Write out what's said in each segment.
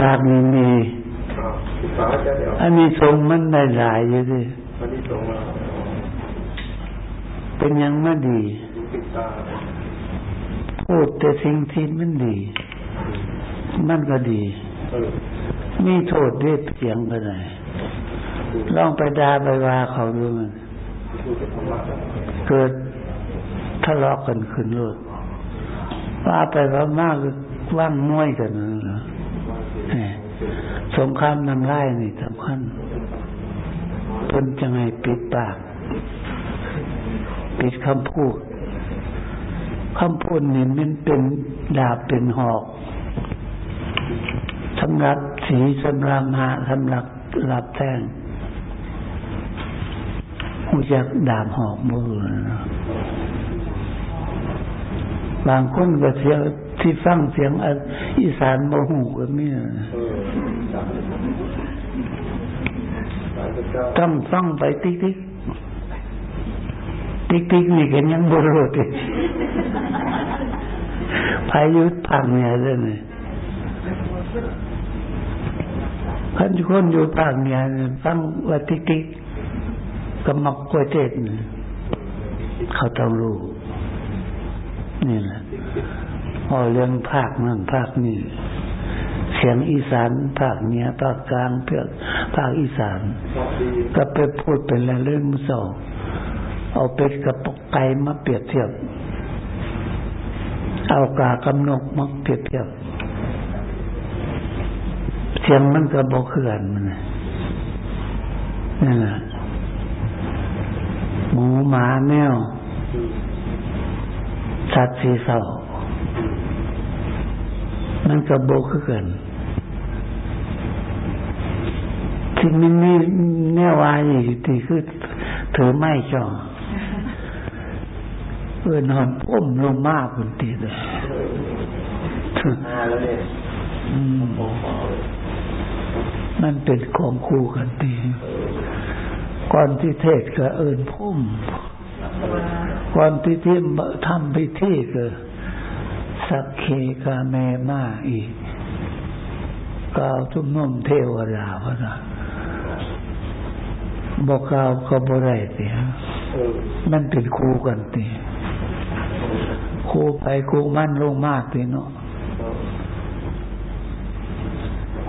ปากนี่มีอันนี้ทรงมันได้หลายอยู่ดิเป็นยังไม่ดีพูดแต่สิ่งที่มันดี มันก็ดี มีโทษเรียบเสียงไปไหนลองไปด่าไปว่าเขาดูมันเกิดทะเลาะกันขึ้นรถว่าไปว่ามากว่างมวยกันนั่นเหรอ สงครามนำไล่นี่สำคัญเพิ่นจะไงปิดปาก ปิดคำพูดคำพูดนี่มันเป็นดาบเป็นหอกสำหรับสีสำหรับหาสำหรับรับแท่งหูจักดาบหอกมือนะบางคนก็เสีย ที่ฟังเสียงอีสานบ่หูก็มีนะเออจับสายพระเจ้าต้องฟังไปติ๊กติ๊กติ๊กติ๊กนี่กันยังบรู้ติพายุพังเนี่ยเลยนี่ขันคนอยู่ภาคเนี่ยฟังว่าติ๊กติ๊กก็มักกวยเจ็ดนี่เขาต้องรู้นี่แหละ พอเรื่องภาคนั่นภาคนี้ เสียงอีสานภาคเหนือภาคกลางเพื่อภาคอีสาน ก็ไปพูดเป็นเรื่องมุสองเอาเป็ดกับปกไก่มาเปรียบเทียบ เอากากำนกมาเปรียบเทียบ เสียงมันก็บอกคือนมันน่ะนั่นแหละหมูหมาแมวสัตว์สีเสา มันก็บอกคือกันที่มันมีแนววายอยู่ที่คือถือไม้จ่อเออนอนพ่มลงมาคนตีเลยห้าแล้วเนี่ยอืมมันเป็นของคู่กันตีก่อนที่เทศก็เอินพุ่มก่อนที่ที่ทำพิธีก็ สักเคกาเมมาอีกกล่าวทุกนุ่มเทวดาพะนะบอกกล่าวก็บ่ได้เตียมันเป็นคู่กันตีคู่ไปคู่มันลงมากตีเนาะ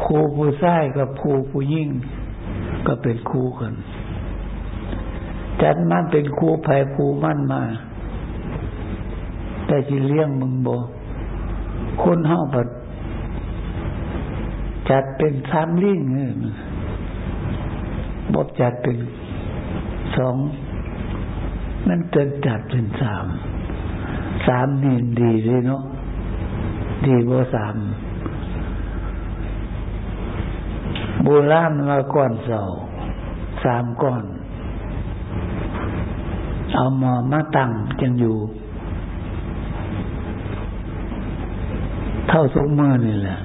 คู่ผู้ชายกับคู่ผู้ยิ่ง ก็เป็นคู่กัน จัดมันเป็นคู่ไผ่คู่มันมา แต่จีเลี้ยงมึงบอก คนเฮาบัดจัดเป็นสามลิงเนี่ยบอกจัดเป็นสองนั่นเกินจัดเป็นสามสามนี่ดีเลยเนาะดีว่าสามโบราณมาก่อนเสาสามก้อน เอามอมาตั้งจังอยู่ เท่าทุกมือนี่แหละ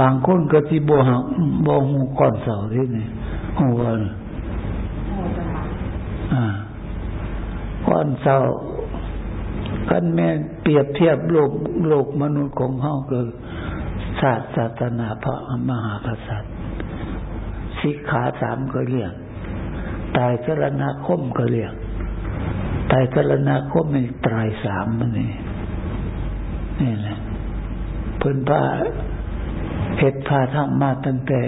บางคนก็ที่บ่หักบ่หูก่อนเสาที่นี่หูว่าอ่าก่อนเสากันแม่นเปรียบเทียบโลกโลกมนุษย์ของเฮาคือศาสตร์ศาสนาพระมหากษัตริย์สิกขาสามก็เรียกตายสรณคมก็เรียกตายสรณคมนี่ตรายสามมันนี่นี่แหละ เพิ่นพาเฮ็ดพาทำมาตั้งแต่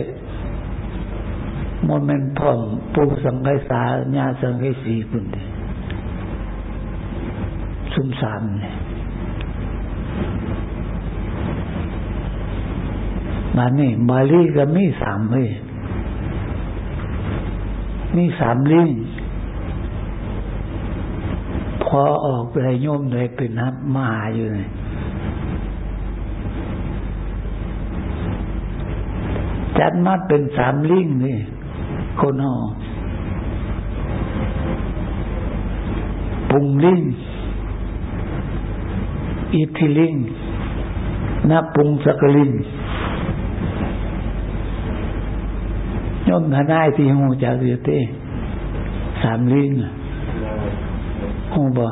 โมเมนต์พร้อมปูสังไคสาญาสังไคสีพุ่นเด้ซุ่มสามเนี่ยมานี่บาลีก็มีสามเว้ยมีสามลิงพอออกไปโยมเลยเป็นนับมาอยู่เลย จัดมาเป็นสามลิงนี่คนหอปุงลิงอิทธิลิงนาปุงสกลิงย่อมทนายที่หูจากอยู่เต้สามลิงอะหูบ่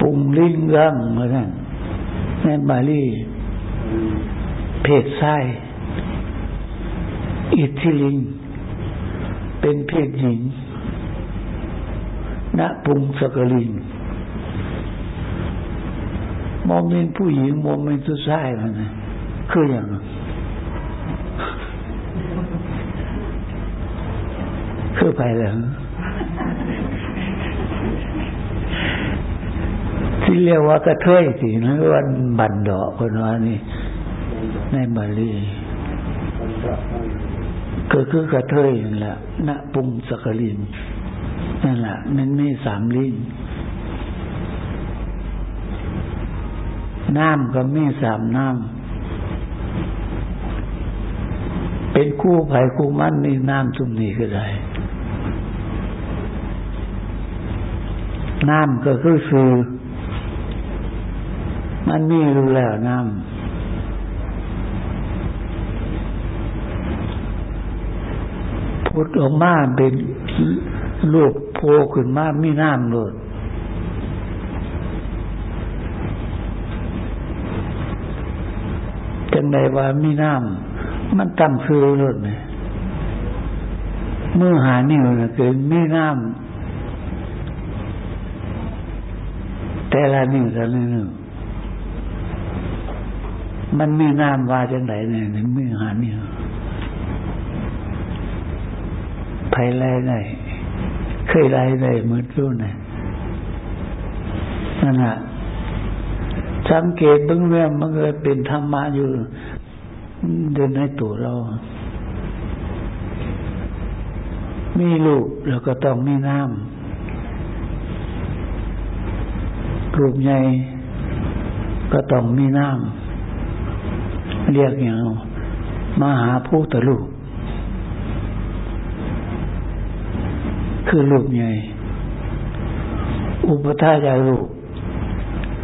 ปุงลิงรังเหมือนกัน ในบาลีเพศชายอิทธิลิง เป็นเพศหญิงณปุงสกลิงมอมเป็นผู้หญิงมอมเป็นผู้ชายมันนะคืออย่างคือไปแล้ว ที่เรียกว่ากระเทยสิหรือว่าบันดอกคนว่านี่ ในบาลีก็คือกระเทยนั่นแหละณปุงสกลินนั่นแหละมันมีสามลิ้นน้ำก็มีสามน้ำเป็นคู่ไผ่คู่มันนี่น้ำทุมนี้ก็ได้น้ำก็คือสื่อ มันมีรู้แล้วน้ำพุดออกมาเป็นลูกโพขึ้นมามีน้ำโลดจังใดว่ามีน้ำมันตั้งซื้อโลดเนี่ยมือหานิ้วนะคือมีน้ำแต่ละนิ้วแต่ละนิ้ว มันมีน้ำว่าจังไดเนี่ยมือหานิ้วภัยไรได้เคยไรได้เหมือนรู้เนี่ยนั่นแหละสังเกตบื้งเรื่มันก็เป็นธรรมะอยู่เดินในตัวเรา มีลูกแล้วก็ต้องมีน้ำรูปใหญ่ก็ต้องมีน้ำ เรียกอย่างมหาภูตลูก คือลูกใหญ่อุปทายาลูก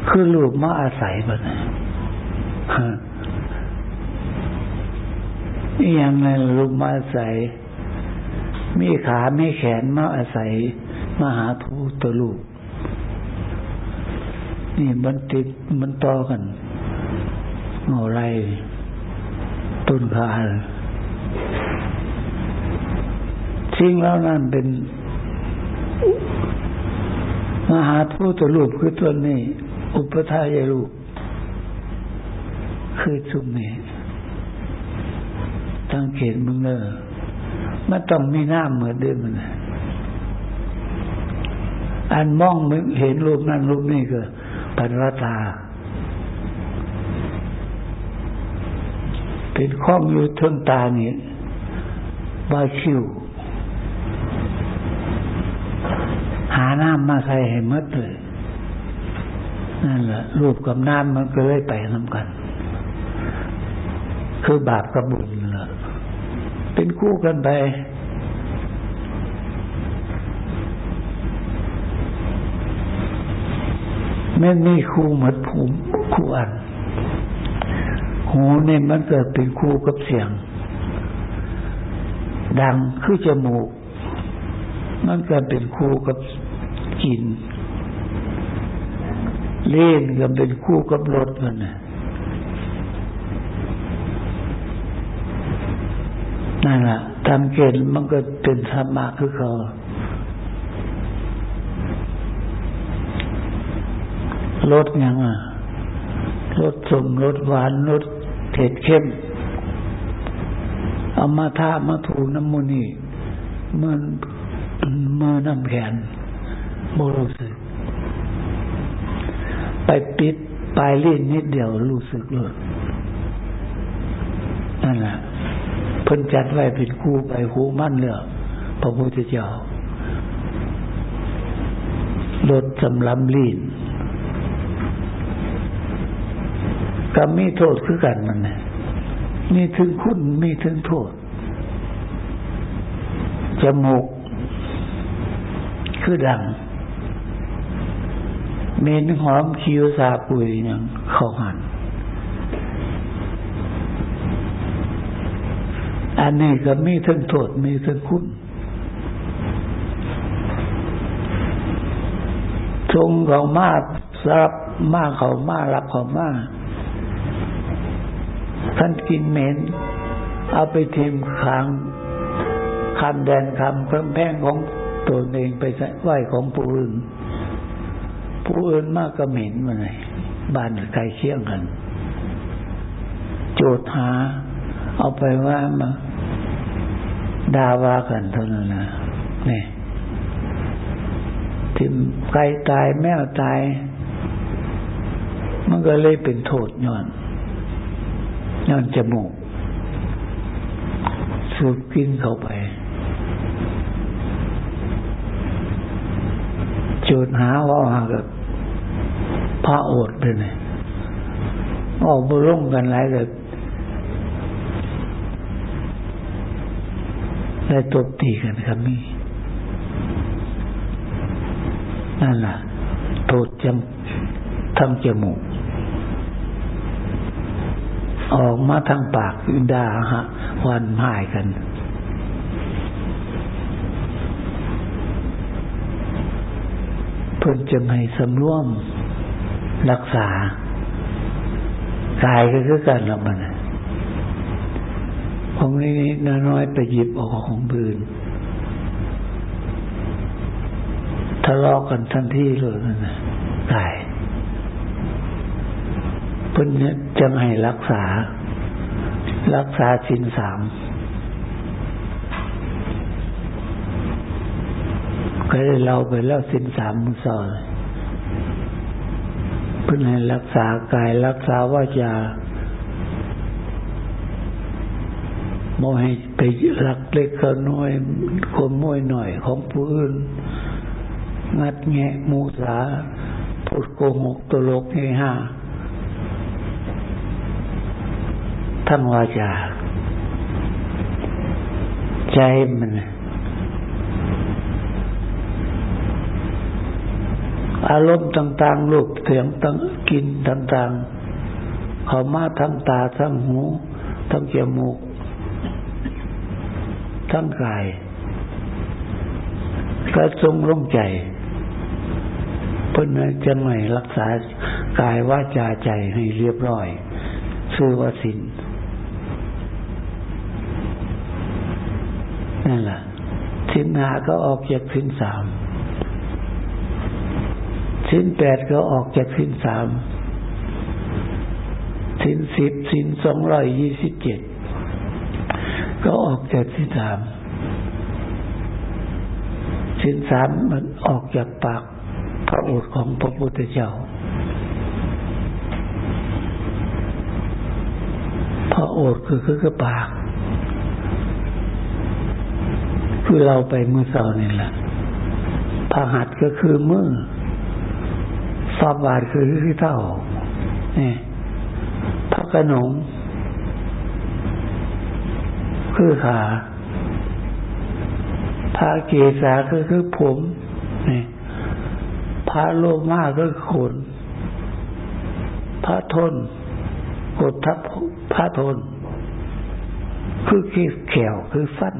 คือลูกมาอาศัยบัดนี่ยังไงลูกมาอาศัย มีขาไมีแขนมาอาศัย มหาทูตลูก นี่มันติดมันต่อกันงอไร ต้นขาสิ่งแล้วนั่นเป็นมหาทูตรูปคือตัวนี้ อุปทายรูป คือสุมนี้ตั้งเขตมึงเนอมันต้องมีหน้าเหมือนเดิมมันอันมองมึงเห็นรูปนั้นรูปนี้ก็ปัญวตา เป็นข้องอยู่ทางตานี่บาคิว หาน้ำมาใส่ให้มัดเลยนั่นแหละรูปกับน้ำมันก็เลยไปทำกัน คือบาปกับบุญละเป็นคู่กันไปไม่มีคู่เหมือนภูมิคู่อัน หูเนี่ยมันเกิดเป็นคู่กับเสียง ดังคือจมูก มันเกิดเป็นคู่กับกลิ่นเล่นก็เป็นคู่กับรถมันนะนั่นแหละทำเกณฑ์มันก็เป็นธรรมะคือเขารสยังอะรสสมรสหวานรส เผ็ดเข้มเอามาทามาถูน้ำมูนี่มื่อมือน้ำแขนโมรู้สึก ไปปิดปลายลิ้นนิดเดียวรู้สึกเลยนั่นแหละเพิ่นจัดไว้เป็นคู่ไปคู่มั่นเลือกพระพุทธเจ้าลดสำลำลิ้น ก็มีโทษคือกันมันนะมีถึงคุณมีถึงโทษ จมูก คือดังเมนหอมคิวสาปุยอย่างเขาหัน อันนี้ก็มีทั้งโทษมีทั้งคุณทรงเขามากรับมาเขามารับเขามาก ท่านกินเหม็น เอาไปทิมคางคำแดนคำเครื่องแพงของตัวเองไปไหวของผู้อื่น ผู้อื่นมากก็เหม็นมาเลยบ้านใกล้เคียงกัน โจทหา เอาไปว่ามาด่าว่ากันเท่านั้นนะนี่ทิมไก่ตายแมวตาย มันก็เลยเป็นโทษย้อน ย้อนจมูก สูบกินเข้าไป จุดหาว่าหากับพระโอดเลยเนี่ยออกบรุ่งกันหลายเลยได้ตบตีกันครับมีนั่นแหละโทษจำทำจมูก ออกมาทางปากด่าฮะวันหายกัน เพื่อจะให้สำรวมรักษากายก็คือกันละมันของนี้น้อยไปหยิบออกของบืนทะเลาะกันทันทีเลยนะกาย เพื่อนจะให้รักษา รักษาสินสามก็ได้เราไปแล้วสินสามมุสอเลยเพื่อให้รักษากายรักษาวาจาโมให้ไปรักเล็กก็น้อยคนม้วยหน่อยของผู้อื่น งัดแงะมูสาพูดโกหกตลกเฮฮา ทั้งวาจา ใจมันอารมณ์ต่างๆรูปเสียงต่างกินต่างๆเขามาทั้งตาทั้งหู ทั้งจมูก ทั้งกายก็ทรงร่มใจเพื่อนจะไม่รักษากายว่าจาใจให้เรียบร้อย ชื่อว่าสิน นั่นแหละสินหาก็ออกจากสินสามสินแปดก็ออกจากสินสามสินสิบสินสองร้อยยี่สิบเจ็ดก็ออกจากสินสามสินสามมันออกจากปากพระโอษฐ์ของพระพุทธเจ้า พระโอษฐ์คือคือปาก คือเราไปมือเสานี่แหละพระหัตถ์ก็คือมือฟาบาทคือคือเท่านี่พระกระหนงคือขาพระเกศาคือคือผมนี่พระโลมาคือขนพระทนกดทับพระทน คือขี้แขวคือฟัน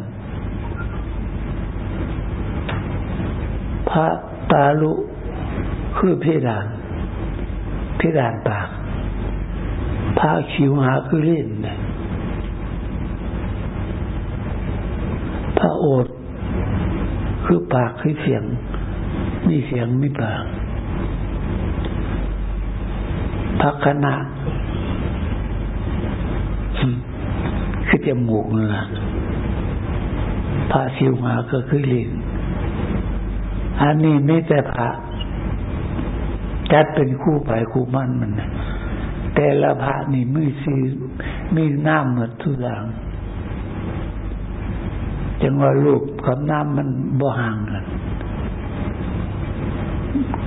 พระตาลุคือเพดานเพดานปากพระคิวหาคือเล่นพระโอษคือปากคือเสียง มีเสียงมีปากพระคณะคือจมูกนั่นแหละพระชิวหาก็คือลิ้น อันนี้ไม่แต่พระจัดเป็นคู่ไปคู่มั่นมันนะแต่ละพระนี่มือซีมีน้ำหมือนทุกอย่างจังว่ารูปกับน้ำมันบ่ห่างกัน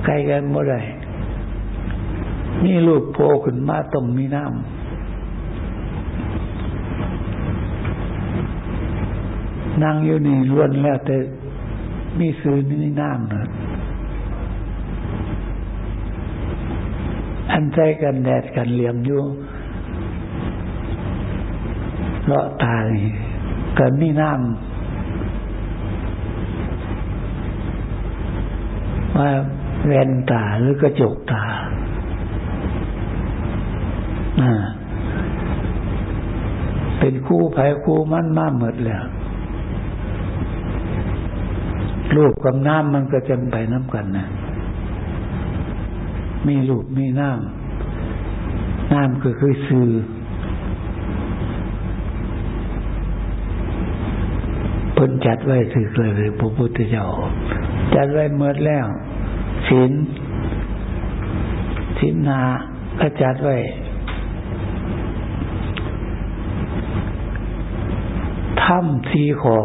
ใกล้กันบ่ได้มีรูปโผล่ขึ้นมาต้องมีน้ำนั่งอยู่นี่ล้วนแล้วแต่ มีซื้อนี่น้ำนะอันใจกันแดดกันเหลี่ยมอยู่เลาะตานี่กันมีน้ำว่าแวนตาหรือกระจกตาเป็นคู่ไผ่คู่มั่นมากหมดแล้ว รูปกับน้ำมันก็จะไปน้ำกันนะมีรูปมีน้ำน้ำก็คือสื่อเพิ่นจัดไว้ถือเลยพระพุทธเจ้า จัดไว้เมื่อแล้วศีลศีลนาก็จัดไว้ถ้ำทีขอ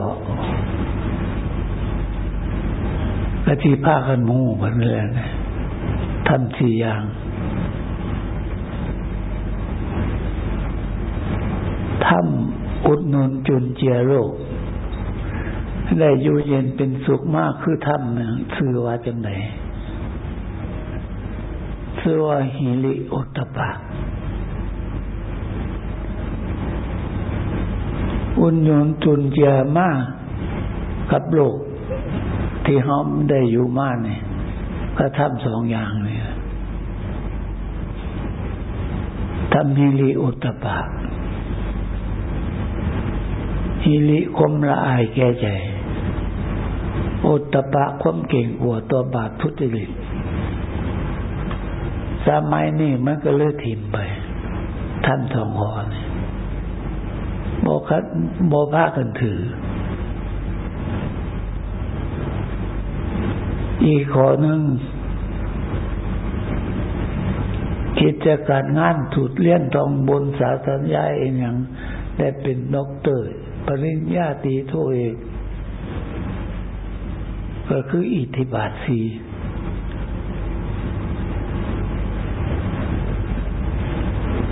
และที่ผ้ากันมูกันเลยนะทำสี่อย่าง ทำอุดหนุนจุนเจียโรค ได้อยู่เย็นเป็นสุขมากคือทำเนี่ยคือว่าจังไหนคือว่าหิริโอตปะอุ่นยนจุนเจียมากกับโลก ที่เขาได้อยู่มากเนี่ยก็ทำสองอย่างเนี่ยทำฮิริโอตปะฮิริคมละอายแก่ใจโอตปะความเก่งกว่าตัวบาปทุจริตสมัยนี้มันก็เลือถิ่มไปท่านทองหอเนี่ยโบคัดโบพากันถือ อีกข้อหนึ่งกิจการงานถูดเลี้ยนทองบนสาสัญญาเองอย่างได้เป็นด็อกเตอร์ปริญญาตีโทเอกก็คืออิทธิบาทสี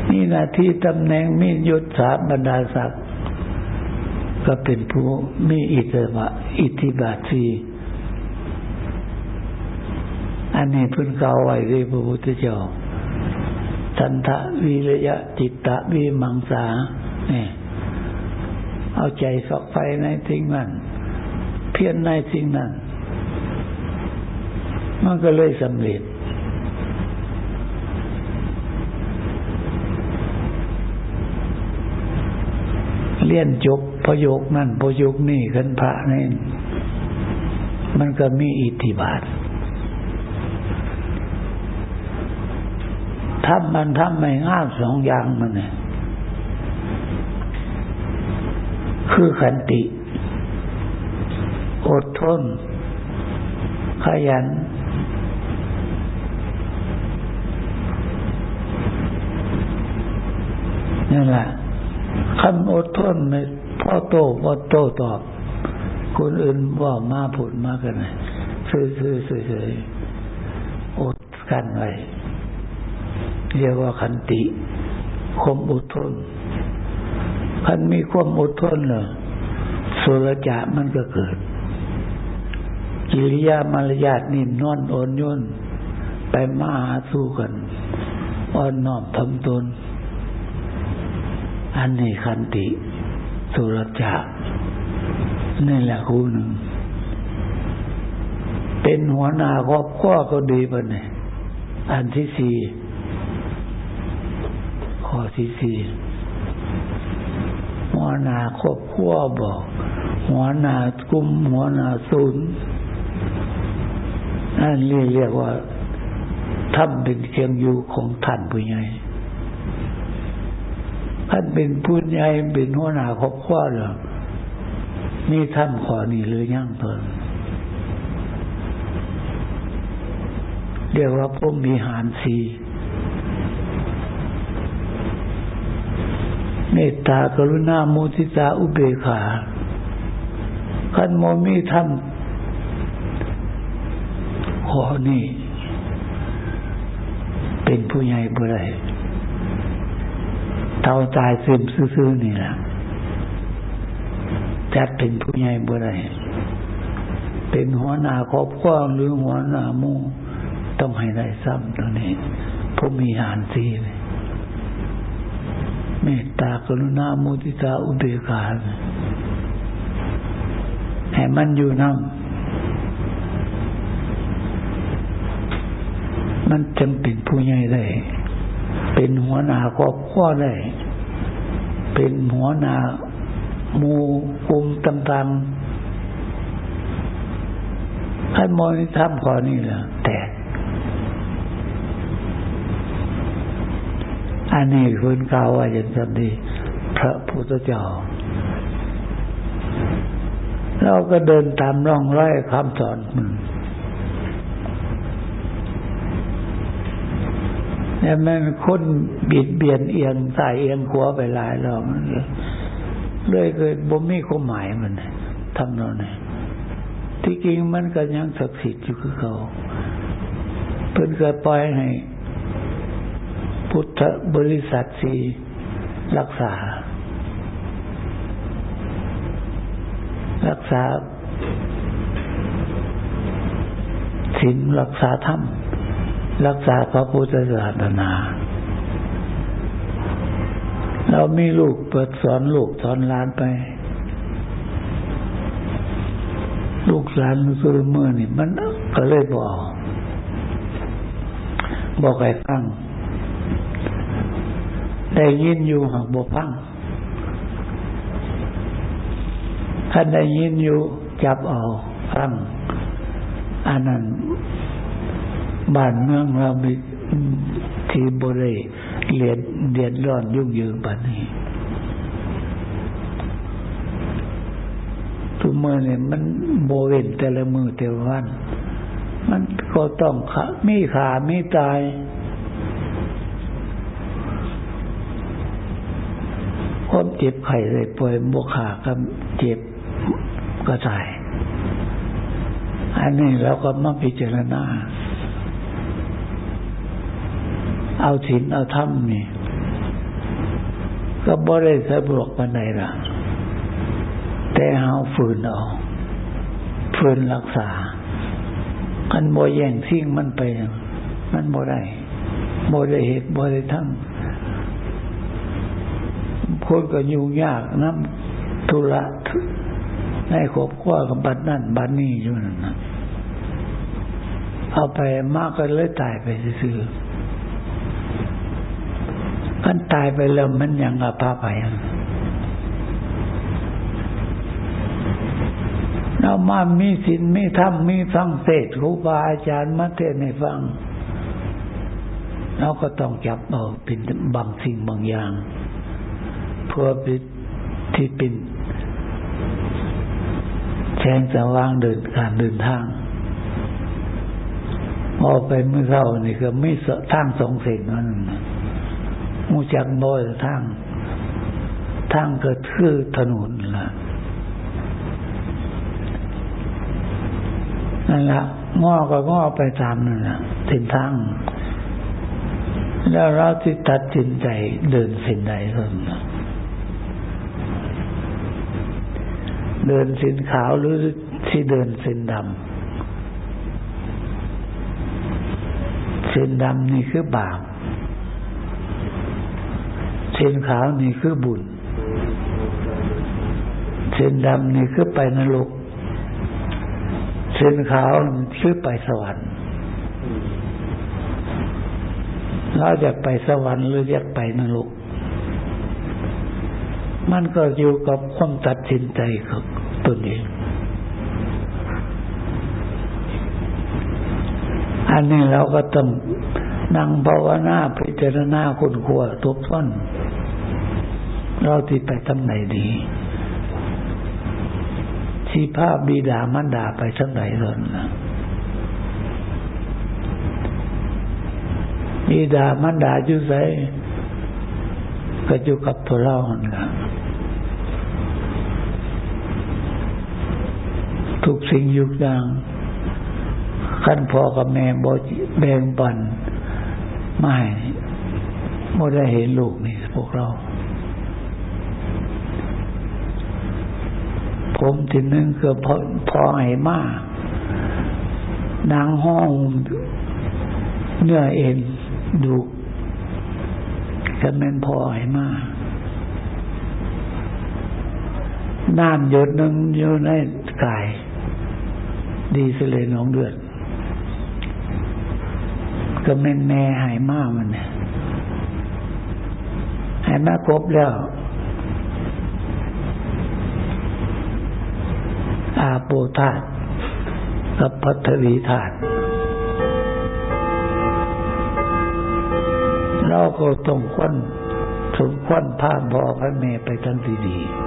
นี่นาที่ตำแหน่งมียศสาบรรดาศักดิ์ก็เป็นผู้มีอิทธิบาทอิทธิบาทสี อันนี้พื้นเก่าไว้ด้วยพระพุทธเจ้าสันทะวิริยะจิตตะวิมังสาเนี่ยเอาใจสอกไฟในสิ่งนั้นเพียรในสิ่งนั้น มันก็เลยสำเร็จเลี่ยนจบพยกนั่นพยกนี่กันพระนี่มันก็มีอิทธิบาท ทำมันทำไม่ง่ายสองอย่างมันเนี่ยคือขันติ อดทน ขยัน นั่นแหละคำอดทนไม่พ่อโตพ่อโตตอบ คนอื่นว่ามาผุดมากันเลยซื่อซื่อเฉยๆอดกันไว้ เรียกว่าขันติความอดทนคันมีความอดทนเหรอสุรจะมันก็เกิด กิริยามารยาทนิ่มนอนอ่อนโยนไปมาหาสู้กันอ่อนน้อมทำตน อันนี้ขันติ สุรจะนี่แหละคู่หนึ่ง เป็นหัวหน้าครอบครัวก็ดีปะเนี่ยอันที่สี่ ข้อที่สี่หัวหน้าครอบครัวบอก หัวหน้ากลุ่มหัวหน้าศูนย์นั่นเรียกว่าท่านเป็นเครื่องอยู่ของท่านผู้ใหญ่ท่านเป็นผู้ใหญ่เป็นหัวหน้าครอบครัวหรอนี่ท่านขอนี่หรือยังตนเรียกว่าพมมีหารสี เมตตากรุณาโมทิตาอุเบกขาขันโมมีทำขอนี่ เป็นผู้ใหญ่บ่ได้เท่าตายซึมซื่อๆนี่แหละจัดเป็นผู้ใหญ่บ่ได้เป็นหัวหน้าครอบครัวหรือหัวหน้ามู่ต้องให้ได้ซ้ำตรงนี้ผมมีหานสีเมตตากรุณาโมทิตาอุเบกขาให้มันอยู่น้ำมันจำเป็นผู้ใหญ่ได้ เป็นหัวหน้าครอบครัวได้ เป็นหัวหน้าหมู่กลุ่มต่างๆท่านมอยทำข้อนี้แหละแตก อันนี้คุณกล่าวว่าอย่างนั้นดีพระพุทธเจ้า เราก็เดินตามร่องรอยคำสอนมันแต่มันคนบิดเบียนเอียงสายเอียงขวไปหลายรอบเลยเกิดบ่มีความหมายมันทำนองนี้ที่จริงมันก็ยังศักดิ์สิทธิ์อยู่คือเขา เพิ่นเกิดปล่อยให้ พุทธบริษัทสีรักษา รักษาศีลรักษาธรรม รักษาพระพุทธศาสนา เรามีลูกเปิดสอนลูกสอนหลานไป ลูกหลานสุรมือนี่มันก็เลยบอก บอกให้ฟัง ได้ยินอยู่หักบพังท่านได้ยินอยู่จับเอาฟังอันนั้นบ้านเมืองเรามีที่บริเรียนเรียนร้อนยุ่งยืนปานนี้ทุกเมื่อเนี่ยมันโบเวนแต่ละมือแต่ละวัน มันก็ต้องขามีขามีตาย ความเจ็บไข้เลยป่วยบวขาก็เจ็บก็ตาย อันนี้เราก็มาพิจารณา เอาศีลเอาธรรมนี่ ก็บ่ได้สะดวกปานใดล่ะ แต่เฮาฝืนเอาฝืนรักษากันบ่แย่งสิ่งมันไป มันบ่ได้บ่ได้เหตุบ่ได้ทำ คนก็ยุ่งยากน้ำธุระในครอบครัวกับบัดนั่นบัดนี้อยู่นั่นนะเอาไปมากก็เลยตายไปซื่อกันตายไปแล้วมันยังอาภาไปเรามามีศีลมีธรรมมีฟังเทศครูบาอาจารย์มาเทศให้ฟัง เราก็ต้องจับเอาเป็นบางสิ่งบางอย่าง ที่เป็นแสงสว่างเดินการเดินทางออกไปเมื่อเช้านี่ก็ไม่ทางสองเส้นนั่นมูจักบ่อยทางทางก็คือถนนล่ะนั่นละง้อก็ง้อไปตามนั่นละเส้นทาง แล้วเราที่ตัดสินใจเดินเส้นใดเท่านั้น เดินเส้นขาวหรือที่เดินเส้นดำเส้นดำนี่คือบาปเส้นขาวนี่คือบุญเส้นดำนี่คือไปนรกเส้นขาวคือไปสวรรค์เราอยากไปสวรรค์หรืออยากไปนรกมันก็อยู่กับความตัดสินใจของ ตนเอง อันนี้เราก็ต้องนั่งภาวนาพิจารณาคุณขัวทบทวนเราที่ไปทางไหนดีที่ภาพบิดามันดาไปทางไหนตนนะบิดามันดาอยู่ไสก็อยู่กับตัวเราหันกั ทุกสิ่งยุกอย่างขั้นพ่อกับแม่บแบ่งปันไม่ไม่ได้เห็นลูกนี่พวกเรา ผมทีนึงคือพอพอให้มากนางห้องเนื้อเอ็นดูกันเป็นพอให้มากน้ำหยดนึงอยู่ในกาย ดีสเลยน้องเดือดก็แม่แม่หายมากมันหายมากครบแล้ว อาโปธาตกับพัทวีธาตเราก็ต้องควนสมควนผ้าบอพระเมไปทั้งดีๆ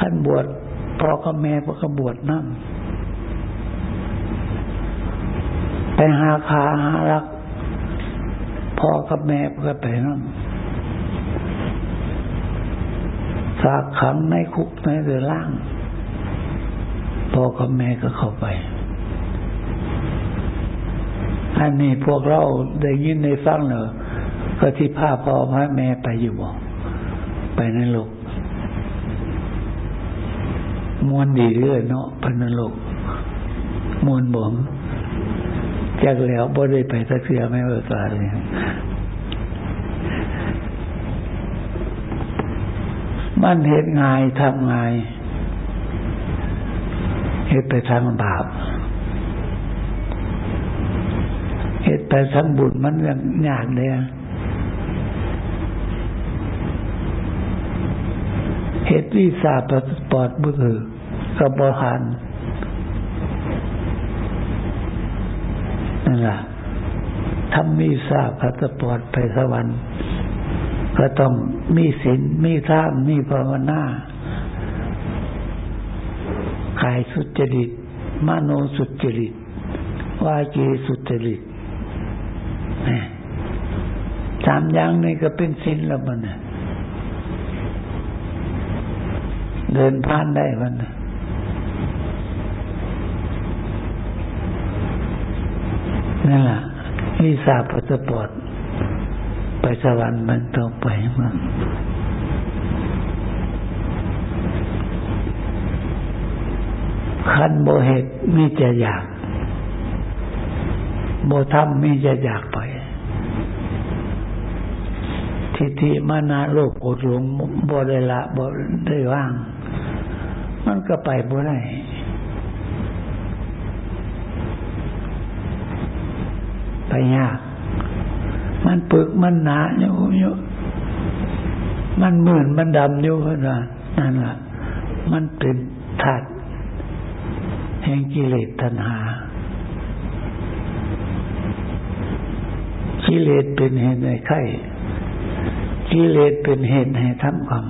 ขั้นบวช พ่อกับแม่พ่อก็บวชนั่งไปหาคาหารักพ่อกับแม่ก็ไปนั่งฝากขังในคุกในเรือล่างพ่อกับแม่ก็เข้าไป อันนี้พวกเราได้ยินในฟังเหรอก็ที่พาพ่อพาแม่ไปอยู่บ่ไปในโลก มวนดีเรื่อยเนาะพันนโลกมวนบ่มจากแล้วบ่ได้ไปสักเสียไม่ว่าตายเลยมันเหตุงายทำงายเหตุไปทางบาปเหตุไปทางบุญมันยังยากเลยเหตุวิสาปปอดบุตร กับบหารนั่นแหละทำมีสาบพัสปอร์ตไปสวรรค์ ก็ต้องมีศีลมีท่านมีภาวนากายสุจริตมโนสุจริตวจีสุจริตสามอย่างนี้ก็เป็นศีลแล้วมันเดินผ่านได้มันนั่ นแหละวีซ่าพาสปอร์ตไปสวรรค์มันต้องไปมันขันโบเหตุมีจะอยากโบทำมีจะอยากไป ทิฏฐิมานาโลกโกรธหลงบ่ได้ละบ่ได้ว่าง มันก็ไปบ่ได้ ไปยาก มันปึกมันหนาอยู่อยู่มันเหมือนมันดำอยู่ขนาดนั่นแหละมันเป็นธาตุแห่งกิเลสตัณหา กิเลสเป็นเหตุให้ไข้กิเลสเป็นเหตุให้ทำกรรม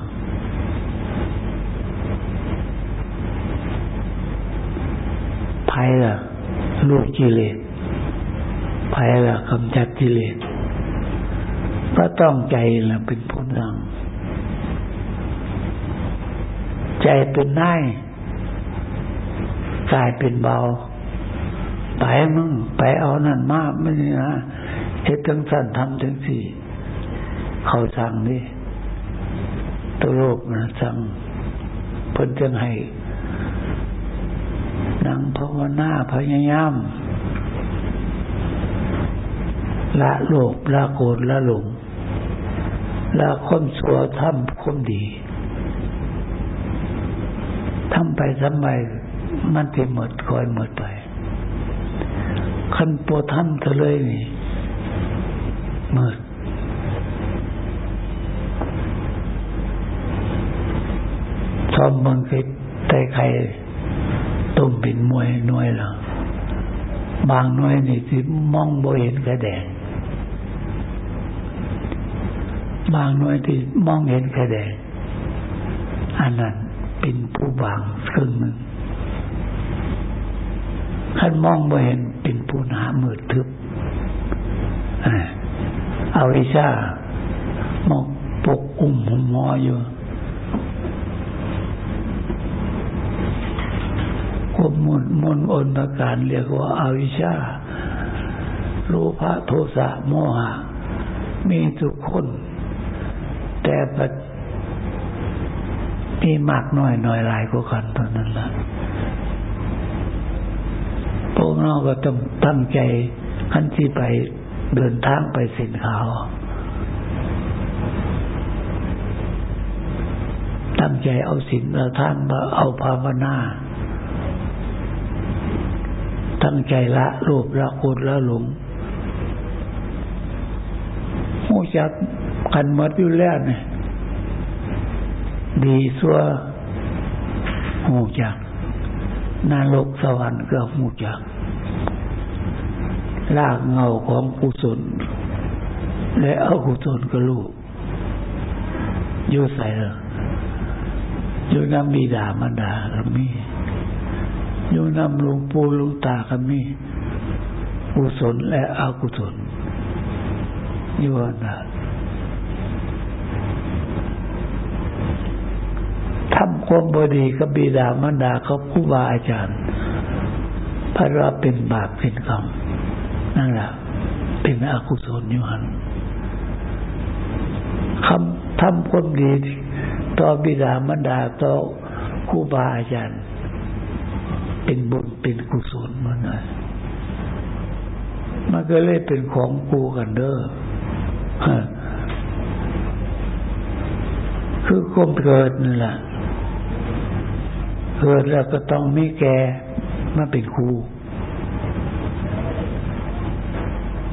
ภัยล่ะลูกกิเลส ภัยละกำจัดกิเลสก็ต้องใจละเป็นผู้นำใจเป็นนายกายเป็นเบา ไปมึง ไปเอานั่นมากไม่นี่นะเฮ็ดทั้งสั้นทำทั้งสี่ เขาสั่งนี่ตัวโลกนะสั่งเพิ่นจังให้นั่งภาวนาพยายาม ละโลภละโกรละหลงละความชั่วทำความดีทำไปทำไมมันจะหมดคอยหมดไป คันปวทำเธอเลยนี่หมดชอบมันเคยแต่ใครต้มเป็นมวยน่วยหรอบางน่วยนี่ที่มองบ่เห็นกระแดง บางหน่วยที่มองเห็นแค่แดงอันนั้นเป็นผู้บางครึ่งหนึ่งขันมองไม่เห็นเป็นผู้หนามืดทึบเอาวิชามองปกอุ้มหัวมออยู่ควบมุนมุนอนประการเรียกว่าอาวิชารูปะโทสะโมหะ มีทุกคน แต่ปัจมีมากน้อยน้อยหลายกว่ากันเท่านั้นละพวกเราก็ต้องตั้งใจขันที่ไปเดินทางไปสินขาว ตั้งใจเอาสินเอาทานมาเอาภาวนา ตั้งใจละรูปละคุณละหลงหูจัก กันหมดอยู่แล้วเนี่ยดีสัวหูจักนรกสวรรค์ก็หูจักลากเงาของกุศลและอกุศลก็รู้อยู่ใส่เลยอยู่น้ำบิดามาดาก็มีอยู่น้ำลวงปูลวงตาก็มีกุศลและอกุศลอยู่นะทำค วามบดีกับบิดามารดาเขาครูบาอาจารย์พระราเป็นบาปเป็นกรรมนั่นแหละเป็นอกุศลอยู่หันคำทำความดีต่อบิดามารดาต่อครูบาอาจารย์ เป็นบุญเป็นกุศลมันเลยมันก็เลยเป็นของกูกันเด้อคือความเกิดนั่นแหละ เกิดแล้วก็ต้องมีแก่มาเป็นครู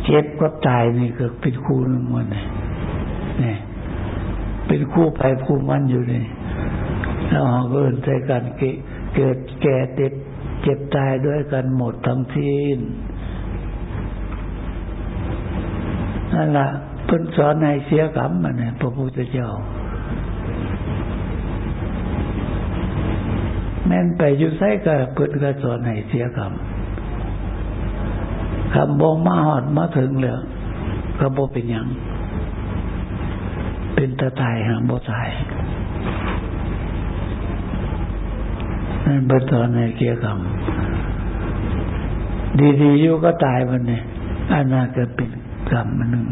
เจ็บก็ตายนี่ก็เป็นครูนึงมันเนี่ยเป็นคู่ไปคู่มันอยู่นี่แล้วเราก็เอินใจกันเกิดแก่เจ็บเจ็บตายด้วยกันหมดทั้งสิ้นนั่นละเพิ่นสอนให้เสียกรรมมันเนี่ยพระพุทธเจ้า แม่นไปอยู่ไสก็เพิ่นก็สอนให้เสียกรรมคำบ่มาหอดมาถึงแล้วก็บ่เป็นหยังเป็นตาตายหาบ่ตายนั่นเป็นตอนในเกียวกับดีๆอยู่ก็ตายมันเนี่ยอันน่าจะเป็นกรรมมันหนึ่ง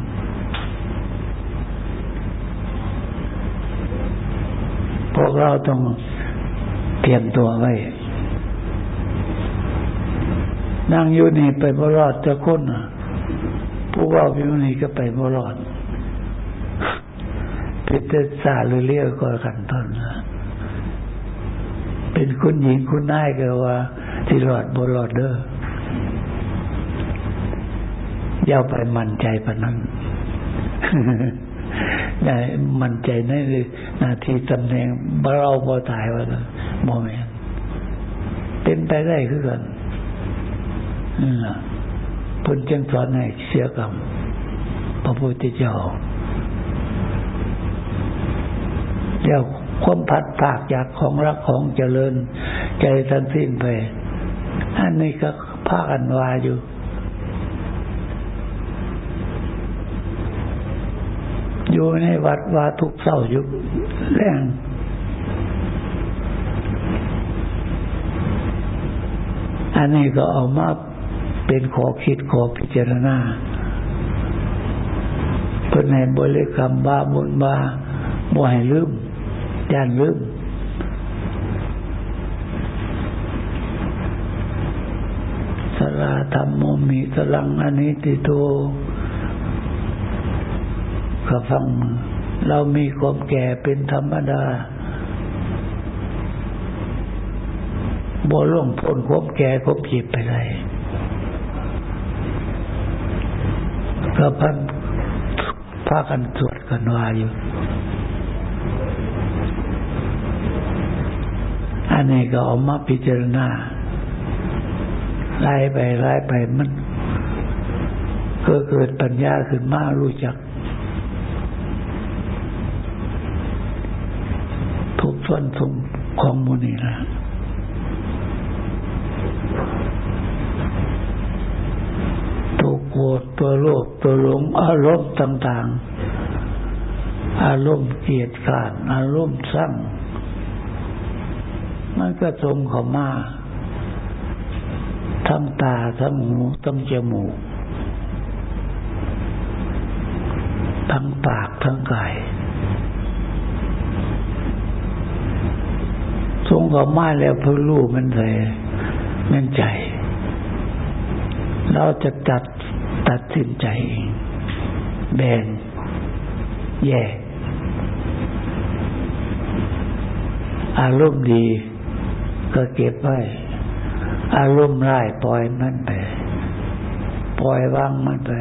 พวกเราต้อง ตรียมตัวไว้นั่งอยู่นี่ไปบรอดจะคนผู้ว่าอยู่นี่ก็ไปบรอดเป็นเตสาหรือเรียกก็กันตอนเป็นคุณหญิงคุณนายก็ว่า ที่รอดบรอดเด้อย่าไปมั่นใจปนั้นได้มั่นใจในนาทีตำแหน่งบ่เราบ่ตายว่า บ่แม่นเป็นไปได้คือกันนั่นล่ะเพิ่นจึงสอนให้เสียกรรมพระพุทธเจ้าเดี๋ยวความพัดผากจากของรักของเจริญ ใจทั้งสิ้นไป อันนี้ก็พากันวาอยู่อยู่ในวัดวาทุกเศร้าอยู่แรง อันนี้ก็เอามาเป็นขอคิดขอพิจารณาเพื่อในบริกรรมบาบุญบาบ่ให้ลืมย่านลืมสลาธรรมโมมีสลังอันิติโตก็ฟัง เรามีความแก่เป็นธรรมดา บ่ล่วงพ้นความแก่ความเจ็บไปได้ก็พันพากันสวดกันว่าอยู่ อันนี้ก็ออกมาพิจารณาไล่ไปไล่ไปมันก็เกิดปัญญาขึ้นมารู้จัก ทุกส่วนทุกของมูนี่นะตัวโกรธ ตัวหลงอารมณ์ต่าง ๆ อารมณ์เกลียดขานอารมณ์สั่งมันก็ทรงเข้ามาทั้งตาทั้งหูทั้งจมูก ทั้งปากทั้งกายทรงเข้ามาแล้วเพื่อรู้มันเลยมันใจ เราจะตัด ตัดสินใจเองแบ่งแยกอารมณ์ดีก็เก็บไว้ อารมณ์ร้ายปล่อยมันไป ปล่อยวางมันไป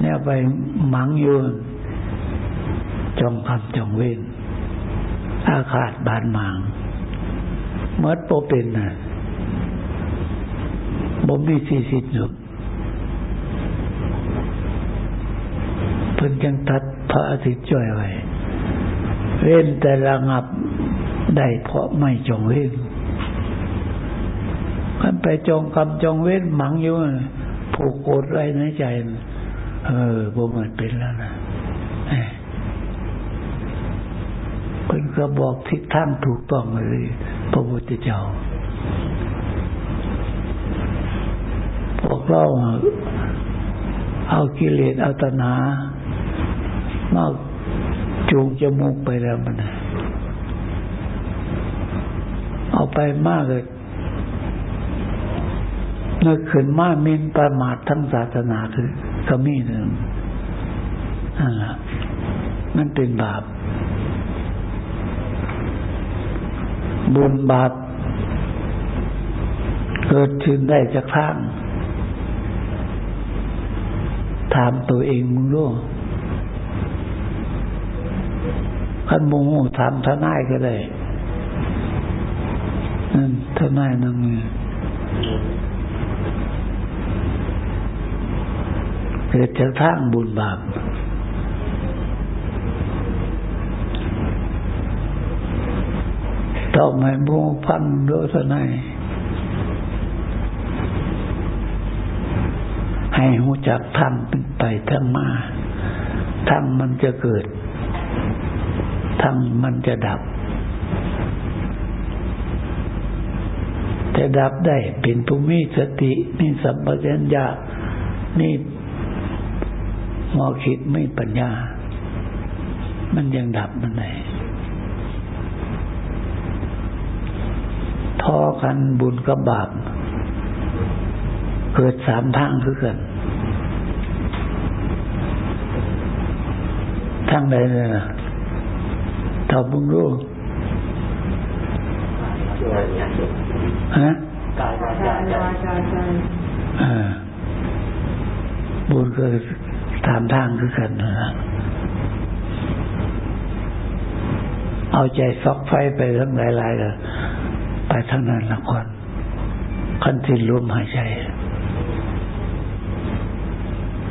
เนี่ยไปหมังยู่จองคำจองเว้นอาคาดบานหมางเมื่อโปเป็นน่ะ มีสีสิทธิ์อยู่เพิ่นจังตัดพระอาทิตย์จ่อยไว้เว้นแต่ระงับได้เพราะไม่จงเว้นมันไปจองกรรมจงเว้นหมังอยู่ผูกโกรธไว้ในใจ เออบ่มันเป็นแล้วนะเพิ่นก็บอกทิศทางถูกต้องเลยพระพุทธเจ้า พวกเราเอากิเลสเอาตนามากจูงจมูกไปแล้วมันเอาไปมากเลยนึกขึ้นมามินประมาททั้งศาสนาคือก็มีหนึ่งนั่นแหละมันเป็นบาป บุญบาป เกิดขึ้นได้จากทาง ถามตัวเองมึงรู้ขันโมโหถามทนายก็ได้นั่นทนายนั่งเกิดจากทางบุญบาปต้องให้โมพันโดยทนาย ให้หูจักทางเป็นไปทางมาทางมันจะเกิดทางมันจะดับ จะดับได้เป็นภูมิสติมีสัมปชัญญะมีมอคิดไม่ปัญญา มันยังดับมันได้ทอกันบุญกับบาปเกิดสามทางคือกัน ทางใดเลยนะถ้าบุญรู้ฮะกายวาจาใจบุญก็ตามทางคือกันนะเอาใจซอกไฟไปทั้งหลายๆก็ไปทั้งนั้นละคนคันสิ้นลมหายใจ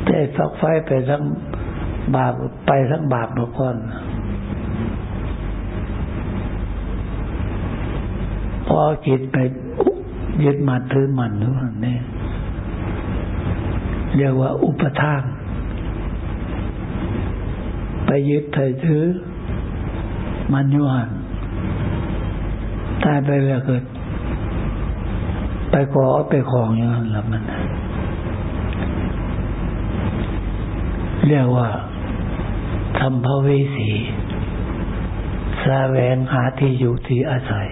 ใจซอกไฟไปทั้ง บาปไปทั้งบาปละคนพอจิตไปยึดมันถือมันทุกคนนี่เรียกว่าอุปทาน ไปยึดถือถือ มันยุหันตายไปแล้วเกิด ไปขอไปของอย่างนั้นละมัน เรียกว่า ทำภเวสีสาแวงหาที่อยู่ที่อาศัย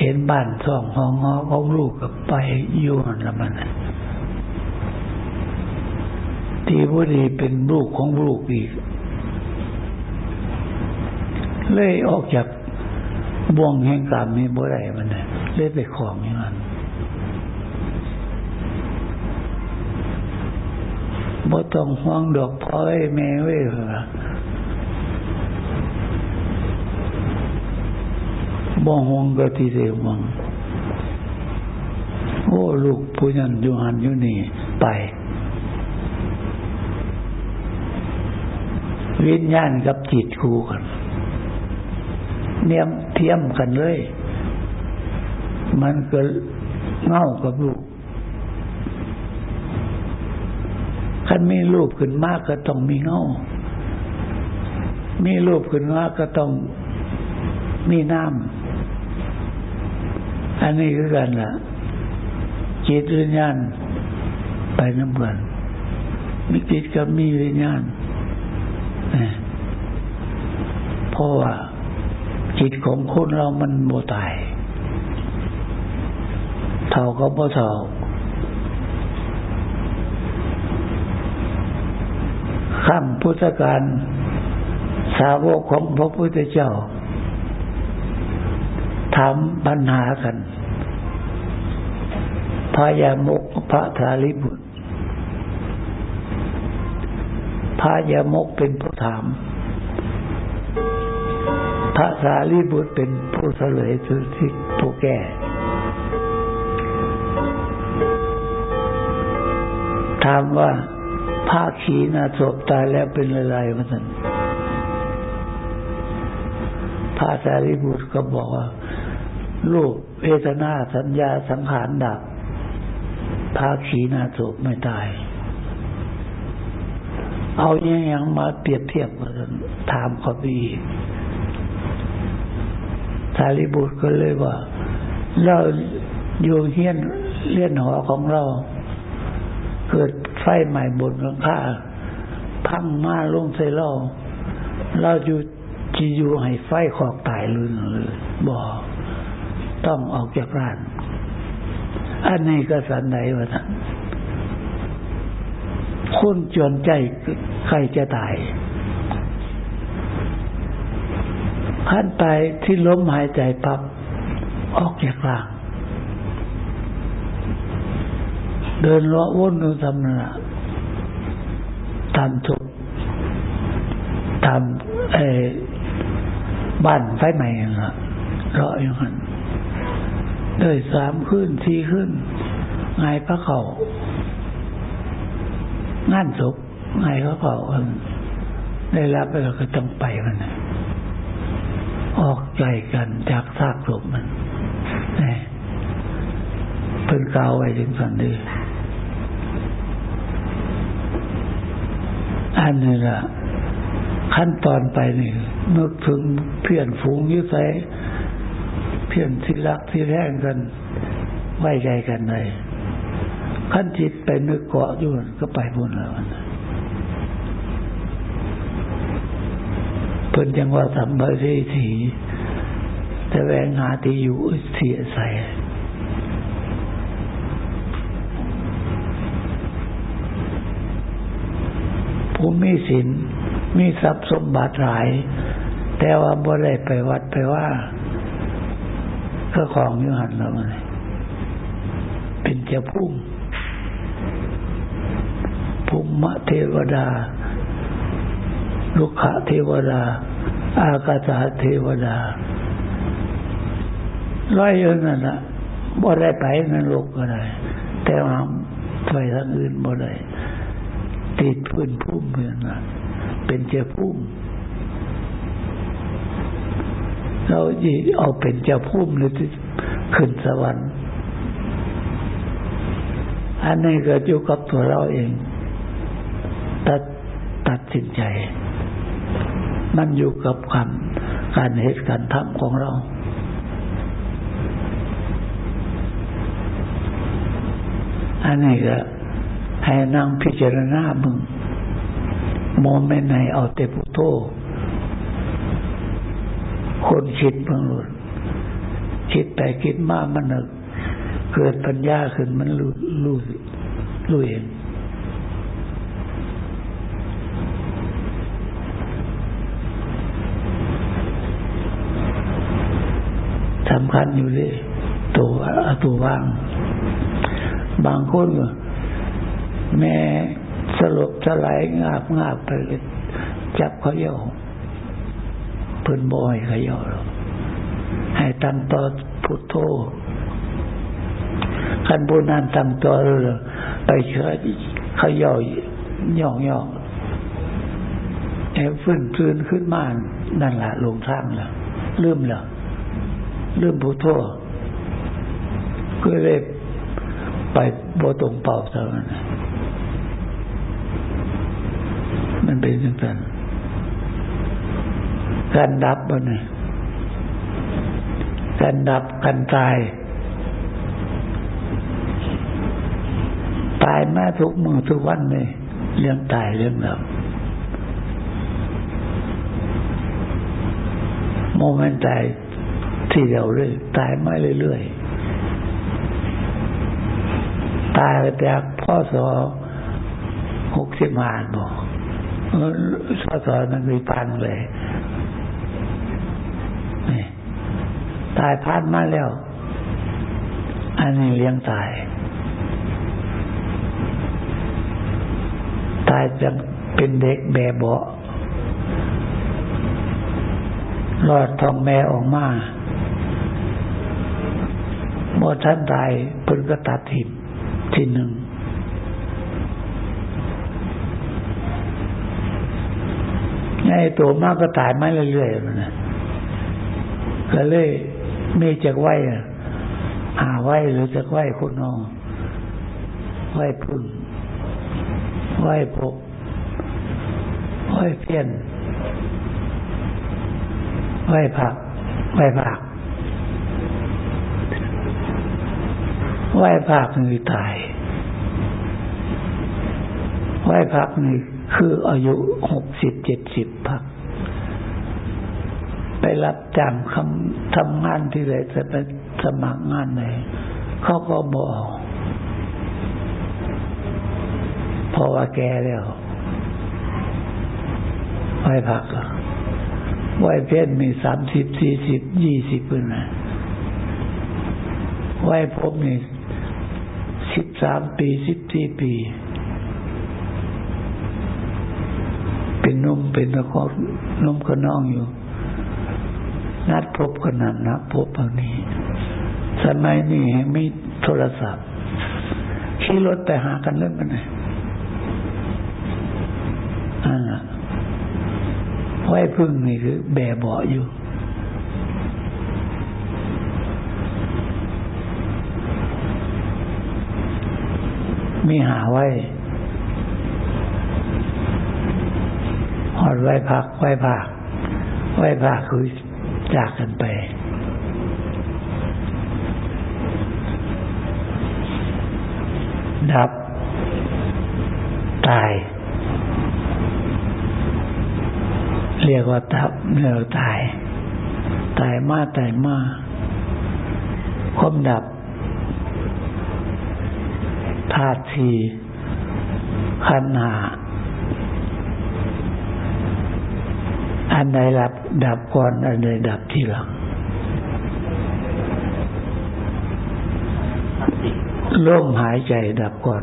เห็นบ้านซ่องห้องหอของลูกกับไปอยู่นั่นละมันที่พอดีเป็นลูกของลูกอีก เลยออกจากบ่วงแห่งกรรมนี้บ่ได้มันเลยไปของอย่างนั้น บ่ต้องห่วงดอกพ่อยแม่เว้ยบ่ห่วงก็ที่เดียวมังโอ้ลูกผู้นั้นอยู่หันอยู่นี่ ไป วิญญาณกับจิตคู่กันเนียมเทียมกันเลย มันก็เง่ากับลูก คันมีรูปขึ้นมากก็ต้องมีเงา มีรูปขึ้นมากก็ต้องมีน้ำ อันนี้คือกันล่ะ จิตวิญญาณไปน้ำกันมีจิตกับมีวิญญาณเพราะว่าจิตของคนเรามันโมตายเท่าก็บ่เท่า ข้ามพุทธการสาวกของพระพุทธเจ้าถามปัญหากัน พายามกพระธาริบุตรพายามกเป็นผู้ถาม พระสารีบุตรเป็นผู้เสลยคือที่ผู้แก่ ถามว่า พระขีนาศพตายแล้วเป็นอะไรวะท่นพระสารีบุตรก็บอกว่าลูกเวทนาสัญญาสังขารดับพระขีนาศพไม่ตาย เอาอย่างยังมาเปรียบเทียบกันถามเขาอีกสารีบุตรก็เลยว่า เราอยู่เฮียนเลียนหอของเรา เกิด ไฟใหม่บนหลังคาพังมาลงใส่เราเราอยู่จีอยู่ให้ไฟขอกตายลืนเลยบ่ต้องออกจากร้าน อันนี้ก็สันไหนวะท่านคนจวนใจใครจะตายขั้นตายที่ล้มหายใจปับออกจากร่าง เดินเลาะวนดูทำนะทำทุกทำไอ้บ้านไฟใหม่ละเลาะอย่างนั้นเดินสามขึ้นสี่ขึ้นไงพระเขางานศพไงเขาเขาได้รับไปแล้วก็ต้องไปมันนะออกใจกันจากซากศพมันนี่เพิ่นกล่าวไว้ถึงสันดี อันนี้ละขั้นตอนไปนี่นึกถึงเพื่อนฝูงยุสัยเพื่อนที่รักที่แร่งกันไว้ใจกันเลยขั้นจิตไปนึกเกาะอยู่ก็ไปบุญแล้วนะเพิ่นจังว่าสัมภเวสีแต่แวงหาที่อยู่เสียใส่ ผู้มีศีลมีทรัพย์สมบัติหลาย แต่ว่าบ่ได้ไปวัดไปว่าก็ของอยู่หันแล้วมันเป็นเจ้าพุ่มภูมิเทวดา ลุกขะเทวดา อากาศเทวดาร้อยอย่างนั้นละบ่ได้ไปนรกก็ได้ แต่ว่าไปทางอื่นบ่ได้ ติดพื้นพุ่มเพื่อนนะเป็นเจ้าพุ่มเราเอาเป็นเจ้าพุ่มหรือขึ้นสวรรค์อันนี้ก็อยู่กับตัวเราเอง ตัดตัดสินใจ มันอยู่กับความการเหตุการทำของเราอันนี้ก็ ให้นั่งพิจารณามึงมเมนต์ไหนเอาแต่พุทโธคนคิดมึงหลุดคิดไปคิดมามันนึกเกิดปัญญาขึ้นมันรู้รู้รู้เองสำคัญอยู่เลยตัวตัวว่าง บางคน แม่สลบสลายงาบงาบไปเลยจับเขาเย่อเพิ่นบอยเขาเย่อหรอกให้ตั้งต่อพุทโธขันบุญนั้นตั้งต่อเลยไปเชื่อเขาย่อย่องย่องไอ้ฟื้นฟื้นขึ้นมานั่นแหละลงทางแล้วลืมแล้วลืมพุทโธก็เลยไปโบตรงเป่าเท่านั้น มันเป็นอย่งนั้นการดับมันเนี่ยการดับการตาย ตายมาทุกมือทุกวันเลยเรื่องตายเรื่องดับโมเมนต์ตายที่เดียวเลยตายมาเรื่อยๆ ตายจากพ่อสอหกสิบห้าบอก สอสอนั้นมีพันเลยตายพันมาแล้ว อันนี้เลี้ยงตาย ตายจะเป็นเด็กแบบเบารอดท้องแม่ออกมาเมื่อท่านตายเพิ่นก็ตัดทิมทีหนึ่ง ไอ้ตัวมากก็ตายมาเรื่อยๆมันนะก็เลยมีจากไหวหาไหวหรือจากไหวคุณน้อง ไหวพึ่งไหวพบไหวเพี้ยนไหวผักไหวผักไหวผักนี่ตายไหวผักนี่ คืออายุหกสิบเจ็ดสิบพัก ไปรับจ้างคำทำงานที่ไหนจะไปสมัครงานไหนเขาก็บอกเพราะว่าแกแล้วไหวผักไหวเพศมีสามสิบสี่สิบยี่สิบเป็นไงไหวพบนี่สิบสามปีสิบสี่ปีป นุ่มเป็นตะคอนุ่มก็น้องอยู่ นัดพบขนาดนัดพบตรงนี้ สมัยนี้ไม่โทรศัพท์ขี่รถไปหากันเรื่องกันไหนอ่าไว้พึ่งนี่คือ แบเบาอยู่มีหาไว้ห อดไว้พักไว้ผักไว้ผักคือจากกันไป ดับ ตาย เรียกว่าทับเนื้อตาย ตายมาตายมาความดับธาตุทีขันหา อันใดดับดับก่อน อันใดดับทีหลัง ลมหายใจดับก่อน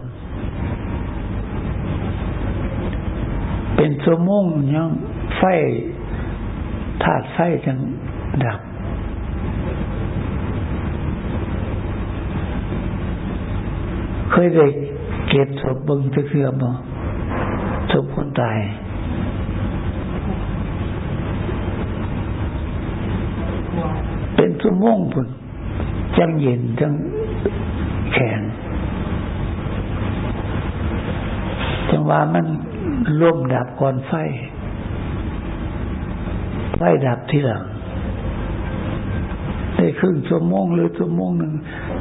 เป็นสมุ่งยังไฟธาตุไฟจังดับ เคยได้เก็บศพบึงตะเคือบ่ศพคนตาย เป็นสมงพุ่นจังเย็นจังแข็งจังว่ามันร่มดับก่อนไฟ ไฟดับทีหลังได้ครึ่งชั่วโมงหรือชั่วโมงหนึ่ง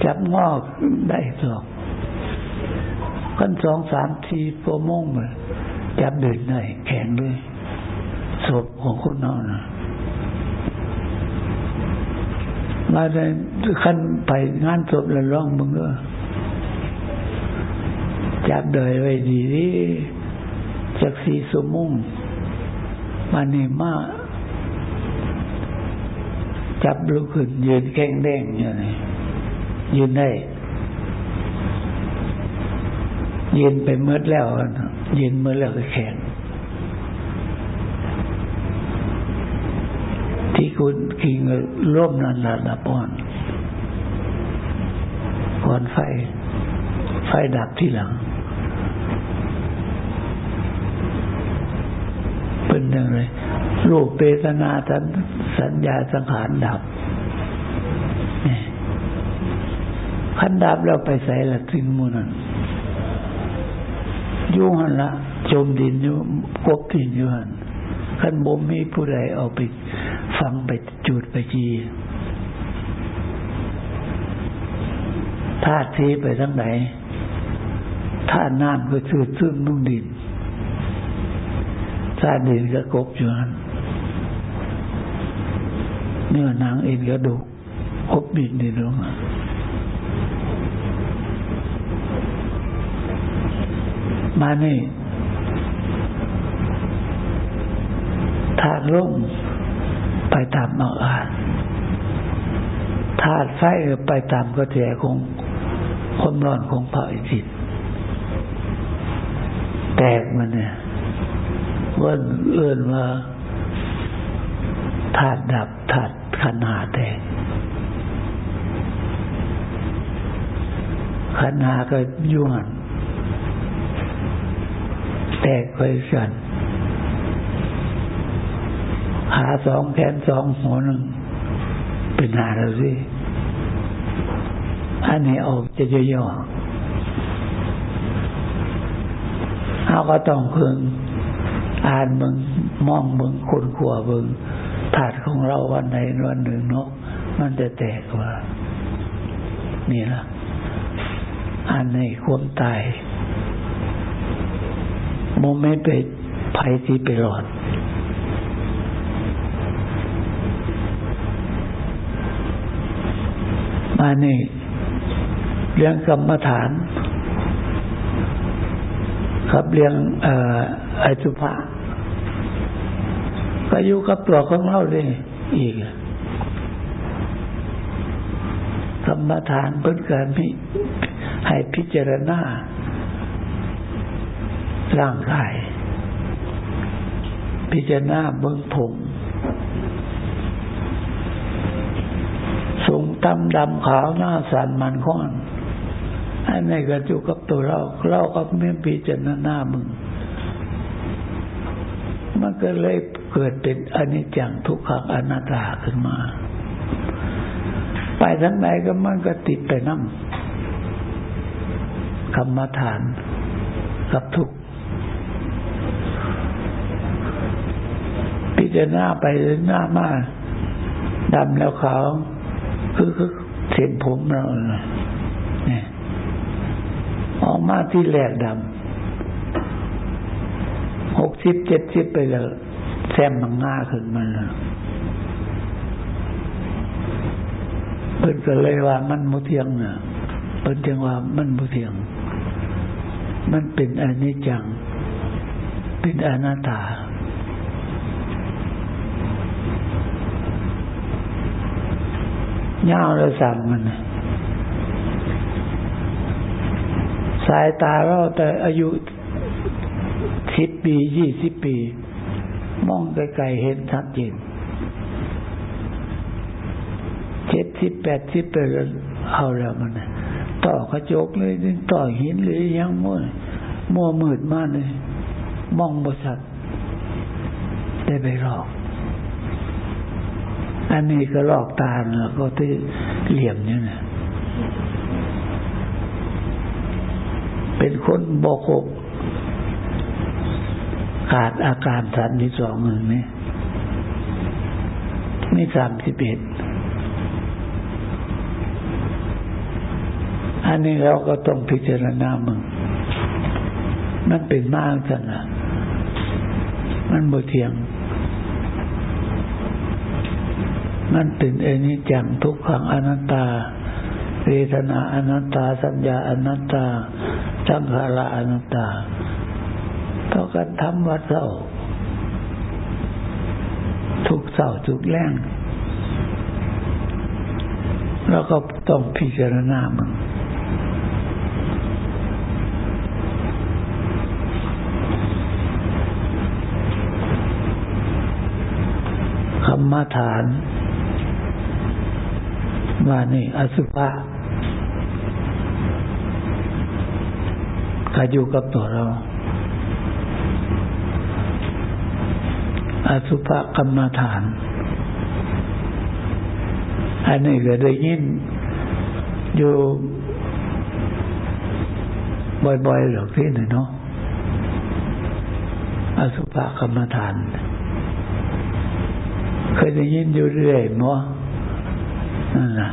จับงอกได้หรอกกันสองสามทีชั่วโมงเลยจับเดินได้แข็งเลยศพของคนนอนนะ มาได้ขั้นไปงานศพแล้วร้องมึงก็จับเดยไว้ดีดีจากสีสมุงมาเนี่มาจับลุกขึ้น ยืนแข็งแดงอย่างนี้ยืนได้ ยืนไปเมื่อแล้วยืนเมื่อแล้วก็แข็ง ที่คุณกิงร่วมนันละดับอ่อนก่อนไฟ ไฟดับที่หลัง เป็นอย่างไรรูปเปตนาสัญสัญญาสังขารดับขันดับแล้วไปใส่ละทิ้งมูนันยุ่หันละจมดินอยู่กบดินอยู่หันขันบ่มมีผู้ใดเอาไป ฟังไปจูดไปจีธาตุทีไปทั้งไหนธาตุน้ำก็ชืดซึ่งนุ่มดินธาตุดินก็กบอยู่หันเนื้อหนังเอ็นกระดูกกบบินดินลงมานี่ธาตุลม ไปตามอากาศธาตุไฟไปตามกระแสของความร้อนของพระอิจิต แตกมันเนี่ยว่าเอื่นว่าธาตุดับธาตุขันหาแตกขันหาก็ยุ่งแตกไปกัน หาสองแขนสองหัวหนึ่งเป็นหาแล้วสิอันนี้ออกจะย่อๆเราก็ต้องพิ่งอ่านมึงมองมึงคุนขัวมึงถาดของเราวันไหนวันหนึ่งเนาะมันจะแตกว่า นี่ละอันในความตายโมไม่ไปภัยที่ไปหลอด มานี่เรื่องกรรมฐาน ครับเรื่องออสุภะก็อยู่กับตัวของเราเลยอีกกรรมฐานเพิ่นการมีให้พิจารณาร่างกาย พิจารณาเบื้องผมสูง ตำดำขาวหน้าสันมันค้อนไอันนี้ก็อยู่กับตัวเราเราก็ไม่พิจารณามึง มันก็เลยเกิดเป็นอนิจจังทุกขังอนัตตาขึ้นมา ไปทั้งไหนก็มันก็ติดไปนั่งกรรมฐานกับทุกพิจารณาไปหน้ามาดำแล้วขาว คือคือเส้นผมเราเนี่ยออกมาที่แหลกดำหกสิบเจ็ดสิบไปแล้วแซมมันง่าขึ้นมาแล้วเพิ่นก็เลยว่ามันมุเทียงน่ะเพิ่นจึงว่ามันมุเทียง มันเป็นอนิจจัง เป็นอนัตตา เงาเราสั่งมันสายตาเราแต่อายุสิบปียี่สิบปี มองไกลๆเห็นชัดเจนเจ็ดสิบแปดสิบไปแล้วเอาแล้วมันต่อกระจกเลยต่อหินเลยยังมั่วมัวมืดมากเลย มองบริษัทได้ไปหลอก อันนี้ก็ลอกตาเนะก็ที่เหลี่ยมเนี่ยนะเป็นคนบกบขาดอาการสันที่สองหนึ่งนี่มีสามสิบเอ็ดอันนี้เราก็ต้องพิจารณามึง มันเป็นมากจังนะมันบ่เทียง มันเป็นเอนิจังทุกขังอนัตตา เวทนาอนัตตา สัญญาอนัตตาสังขารอนัตตาเท่ากันทำวัดเศร้าทุกเศร้าทุกแรงเราก็ต้องพิจารณามึงคำมาฐาน ว่านี่อสุภะก็อยู่กับตัวเรา อสุภกรรมฐาน อันนี้ก็ได้ยินอยู่บ่อยๆหรอกที่หนึ่งเนาะ อสุภกรรมฐาน เคยได้ยินอยู่เรื่อยมั้ นั่นนะ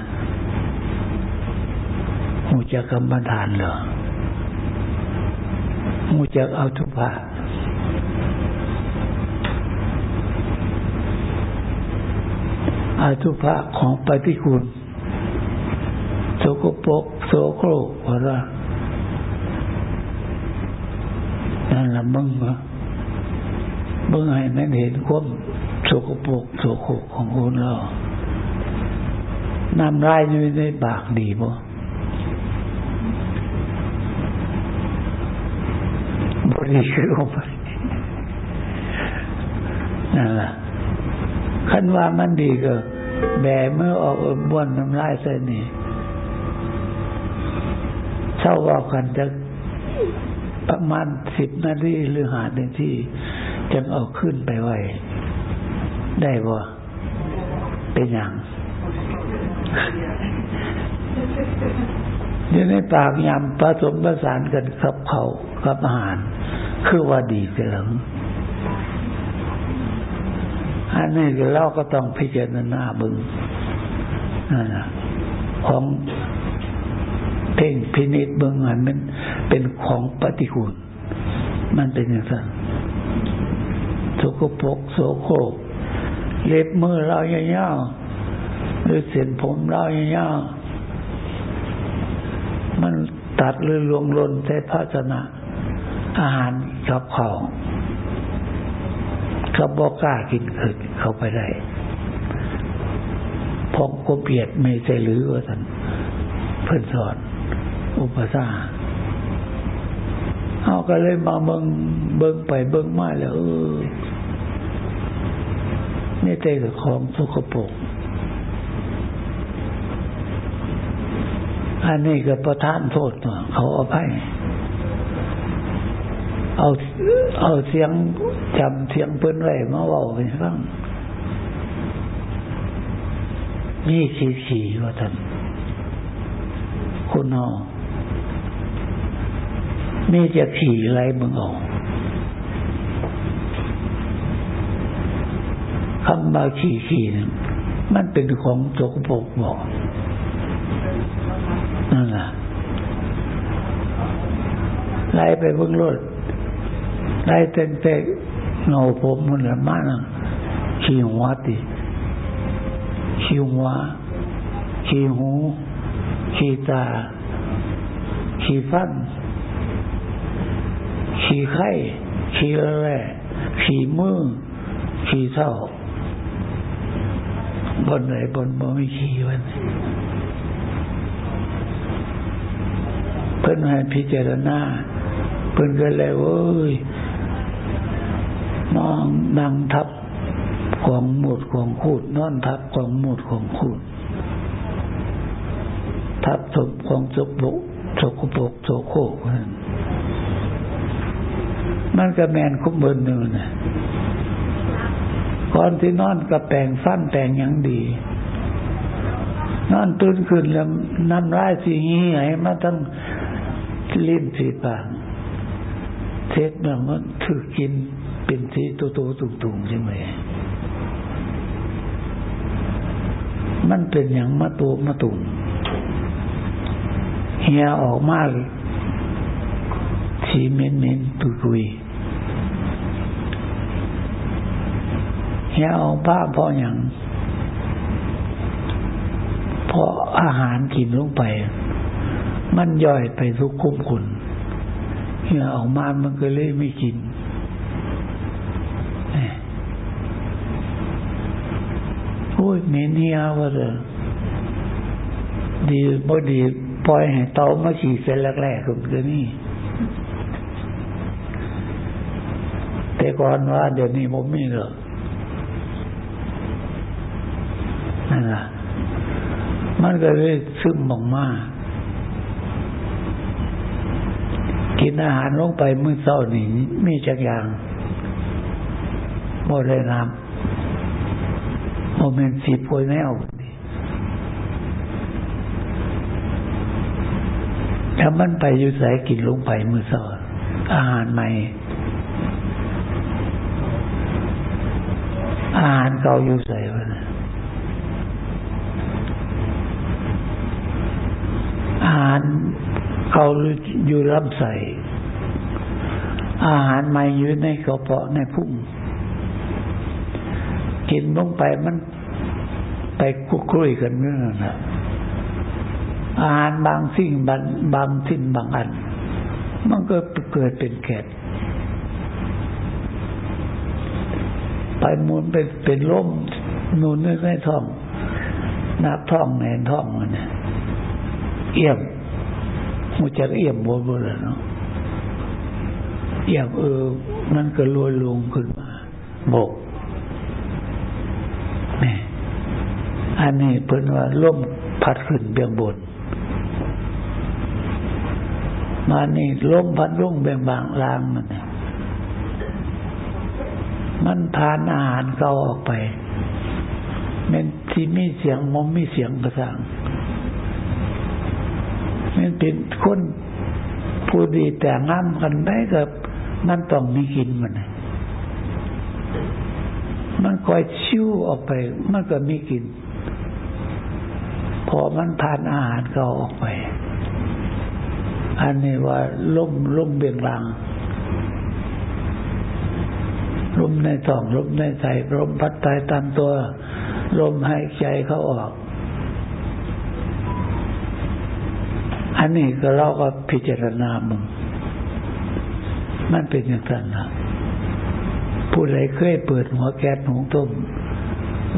หูจักกรรมฐานเหรอหูจักเอาทุภาอาทุภาของปฏิคุณโสกปกโสโครกว่านั่นละมึงเหรอมึงให้มันเห็นความโสกปกโสโครกของคนเรา น้ำลายอยู่ในปากดีบ่บริสุทธิ์นั่นแหละขันว่ามันดีก็ แบเมื่อออกบ้วนน้ำลายใส่นี่เช่าว่ากันจะประมาณสิบนาทีหรือหานาทีจึงเอาขึ้นไปไว้ ได้บ่เป็นอย่าง อยู่ในปากยำผสมประสานกันกับเขากับอาหาร คือว่าดีเกินอันนี้เราก็ต้องพิจารณาบึงนะของเพ่งพินิจเบิ่งอันมันเป็นของปฏิกูล มันเป็นอย่างนั้นสกปรกโสโครเล็บมือเราเยาว หรือเส้นผมเราเยาวๆมันตัดหรือลวงลนใช้ภาชนะ อาหารกับเขาเขาบอกกล้ากินขึ้นเข้าไปได้พองก็เปียดไม่ใช่หรือว่าท่านเพื่อนสอน อุปสรรคเอาก็เลยมาเบิงเบิงไปเบิงมาแล้วเออนี่ใจกับของสกปรก อันนี้ก็ประทานโทษเขาเอาไปเอาเอาเสียงจำเสียงเปิ้นไว้มาเว้าให้ฟังมีขี่ขี่ว่าท่านคุณนอมีจะขี่อะไรมึงเอาคำว่าขี่ขี่นึงมันเป็นของโจกปกบอก ไล่ไปเบื้งรถไล่เต็งเต็งเงาผมมันละมานะขี้หัวติขี้หัวขี้หูขี้ตาขี้ฟันขี้ไข่ขี้แร่ขี้มือขี้เท้าบนไหนบนบ่ไม่ขี้วัน เพิ่นให้พิจารณาเพิ่นก็เลยเว้ยนองนั่งทับของหมดของคูดนอนทับของหมดของคูดทับศพของศพบุกศกบกโสโคกมันก็แมนคุ้มเบินหนึ่งนะก่อนที่นอนก็แปลงฟันแปลงอย่างดี นอนตื่นขึ้นแล้วน้ำลายสีงี้ไงมาทั้ง ลิ้นสีปากเทศแบบมันถือกินเป็นสีโตโตตุ่งๆใช่ไหมมันเป็นอย่างมาตัวมาตุ่มเฮียออกมากสีเม้นเม้นตุยตุยเฮียออกบ้าเพราะอย่างเพราะอาหารกินลงไป มันย่อยไปทุกคุ้มคุณเฮียออกมามันก็เลยไม่กินโอ้ยเมนเฮียว่าเด้อดีบ่ดีปล่อยให้เตามาขี่เส้นแรกๆก็คือนี่ แต่ก่อนว่า เดี๋ยวนี้ผมมีหรอกนั่นล่ะมันก็เลยซึมออกมาก กินอาหารลงไปมื้อเช้านี่มีจักอย่างบ่ได้น้ำโมเมนสีป่วยแมวถ้ามันไปอยู่ใส่กินลงไปมือสอดอาหารใหม่ อาหารเก่าอยู่ใส่วะนะอาหาร เก่าอยู่ลำใส่อาหารใหม่อยู่ในกระเพาะในพุ่งกินลงไปมันไปคุกคุยกันเรื่องนั้นอาหารบางสิ่งบางบางสิ่งบางอัน มันก็เกิดเป็นแกดไปมูลเป็นเป็นล้มนูนในท้องนับท้องในท้องมันเนี่ยเอี่ยม หูจักเอี่ยมบัวบัวเนาะเอี่ยมเออมันก็ลอยลงขึ้นมาบกอันนี้เพิ่นว่าล่มพัดขึ้นเบียงบน มานี่ล่มพัดลุ่งเบียงบางลางมันเนี่ยมันผ่านอาหารเก่าออกไปมันที่มีเสียงมอมมีเสียงกระสัง มันเป็นคนผู้ดีแต่งามกันได้กับมันต้องมีกินมันมันคอยชิวออกไป มันก็มีกิน พอมันผ่านอาหารเก่าออกไป อันนี้ว่าล่มล่มเบียงลังลมในท้องลมในใจลมพัดตายตามตัว ลมหายใจเขาออก อันนี้ก็เราก็พิจารณามึง มันเป็นอย่างนั้นนะผู้ใดเคยเปิดหัวแก๊สหุงต้ม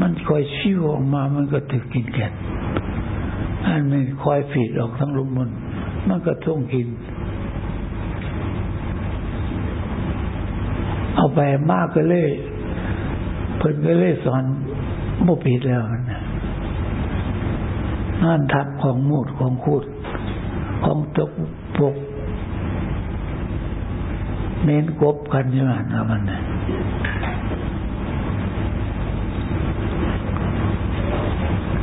มันคอยชิวออกมา มันก็ถึกกินแก๊สอันนี้คอยฝีดออกทั้งลมมันมันก็ต้องกิน เอาไปมากก็เลย เพิ่นก็เลยสอนบ่ผิดแล้วนะงานทับของมูดของคูด ของตกปกเน้นกบกันอยู่นั่นะมันนะ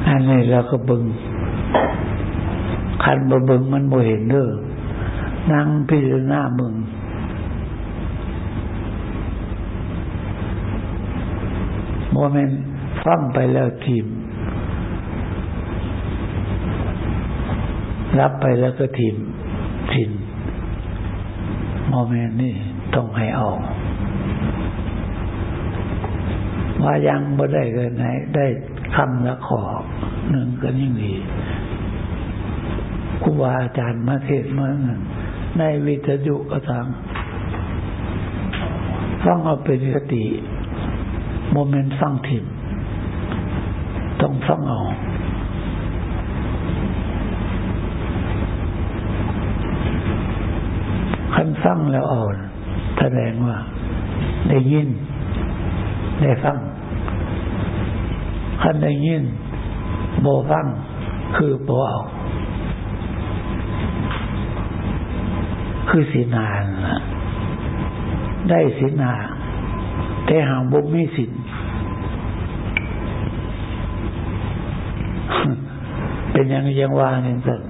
อันนี้เราก็บึงคันบ่บึงมันบ่เห็นเด้อนั่งพิจารณามึงโมเมนฟังไปแล้วทีม รับไปแล้วก็ทีมทินโมเมนนี่ต้องให้ออกว่ายังบ่ได้เกินไหนได้คำละขอหนึ่งก็ยิ่งดีครูบาอาจารย์มาเทศมาในวิทยุก็ตามฟังเอาเป็นสติโมเมนต์ฟังทิมต้องฟังเอา คันฟังแล้วอ่อน แสดงว่า ได้ยิน ได้ฟังคันได้ยินโบฟังคือโบเอาคือสีนานได้สีนาแต่หางบุไม่สินเป็นยังยังว่าเนี่ยสัก